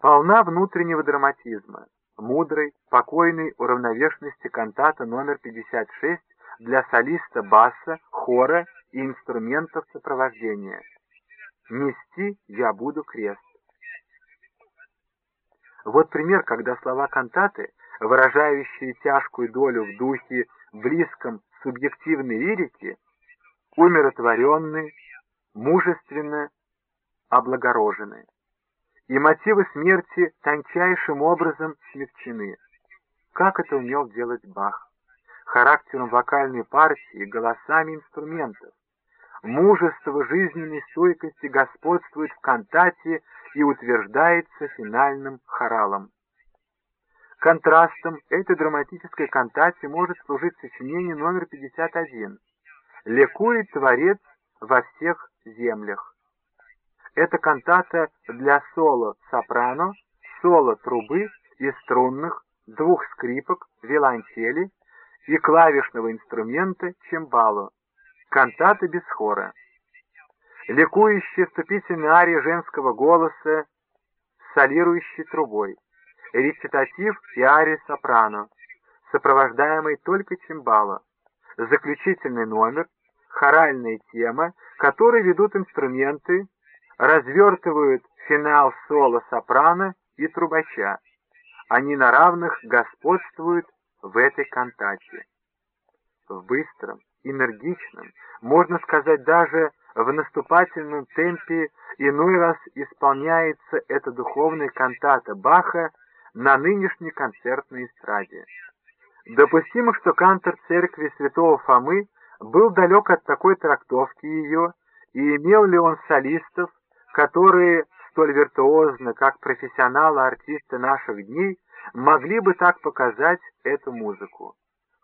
полна внутреннего драматизма, мудрой, спокойной уравновешенности кантата номер 56 для солиста баса, хора и инструментов сопровождения. «Нести я буду крест». Вот пример, когда слова кантаты, выражающие тяжкую долю в духе, близком субъективной лирики, умиротворенны, мужественно облагорожены, и мотивы смерти тончайшим образом смягчены. Как это умел делать Бах? Характером вокальной партии, голосами инструментов. Мужество жизненной стойкости господствует в кантате и утверждается финальным хоралом. Контрастом этой драматической кантате может служить сочинение номер 51 «Лекует Творец во всех землях». Это кантата для соло сопрано, соло трубы и струнных, двух скрипок, виолончели и клавишного инструмента чембало. Кантата без хора. Ликующая вступительная ария женского голоса, солирующий трубой. Речитатив и ария сопрано, сопровождаемый только чембало. Заключительный номер, хоральная тема, который ведут инструменты, развертывают финал соло сопрано и трубача. Они на равных господствуют в этой кантате. В быстром, энергичном, можно сказать даже в наступательном темпе иной раз исполняется эта духовная кантата Баха на нынешней концертной эстраде. Допустимо, что кантор церкви святого Фомы был далек от такой трактовки ее, и имел ли он солистов, которые столь виртуозно, как профессионалы-артисты наших дней, могли бы так показать эту музыку.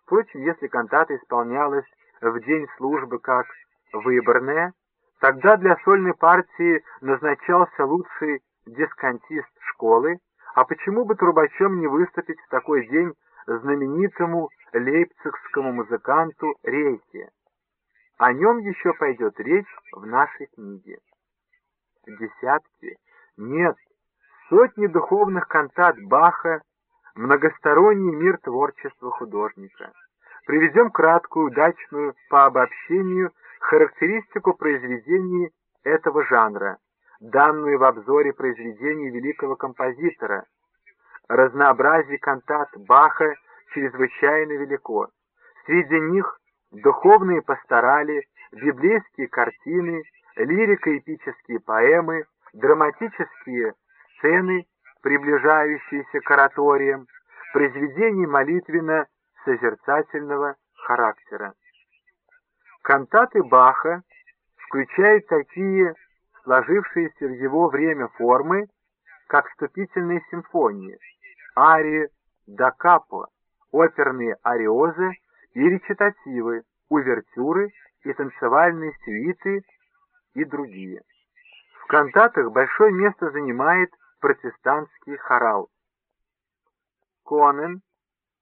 Впрочем, если кантата исполнялась в день службы как выборная, тогда для сольной партии назначался лучший дисконтист школы, а почему бы трубачом не выступить в такой день знаменитому лейпцигскому музыканту Рейке? О нем еще пойдет речь в нашей книге десятки, нет, сотни духовных кантат Баха, многосторонний мир творчества художника. Приведем краткую, удачную по обобщению характеристику произведений этого жанра, данную в обзоре произведений великого композитора. Разнообразие кантат Баха чрезвычайно велико. Среди них духовные пасторали, библейские картины, лирико-эпические поэмы, драматические сцены, приближающиеся к ораториям, произведения молитвенно-созерцательного характера. Кантаты Баха включают такие сложившиеся в его время формы, как вступительные симфонии, арии да капо, оперные ариозы и речитативы, увертюры и танцевальные сюиты и другие. В кантатах большое место занимает протестантский хорал. Конен,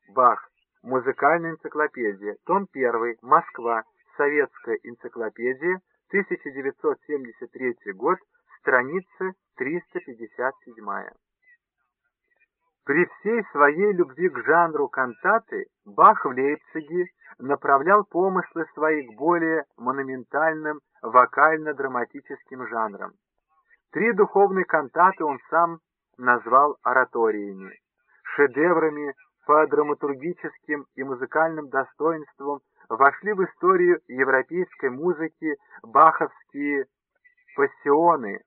Бах, Музыкальная энциклопедия, том 1, Москва, Советская энциклопедия, 1973 год, страница 357. При всей своей любви к жанру кантаты Бах в Лейпциге направлял помыслы свои к более монументальным вокально-драматическим жанрам. Три духовные кантаты он сам назвал ораториями, шедеврами по драматургическим и музыкальным достоинствам вошли в историю европейской музыки баховские пассионы,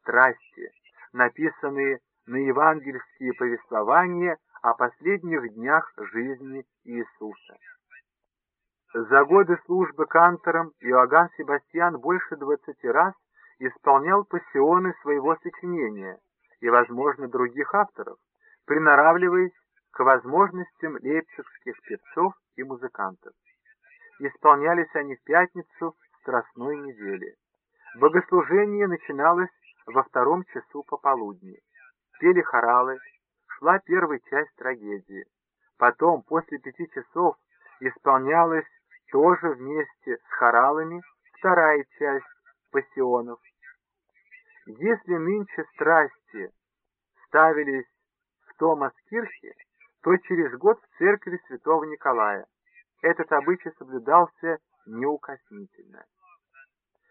страсти, написанные на евангельские повествования о последних днях жизни Иисуса. За годы службы кантором Иоганн Себастьян больше двадцати раз исполнял пассионы своего сочинения и, возможно, других авторов, приноравливаясь к возможностям лейпцигских певцов и музыкантов. Исполнялись они в пятницу Страстной недели. Богослужение начиналось во втором часу пополудни пели хоралы, шла первая часть трагедии. Потом, после пяти часов, исполнялась тоже вместе с хоралами вторая часть пассионов. Если нынче страсти ставились в Томас-Кирхе, то через год в церкви святого Николая. Этот обычай соблюдался неукоснительно.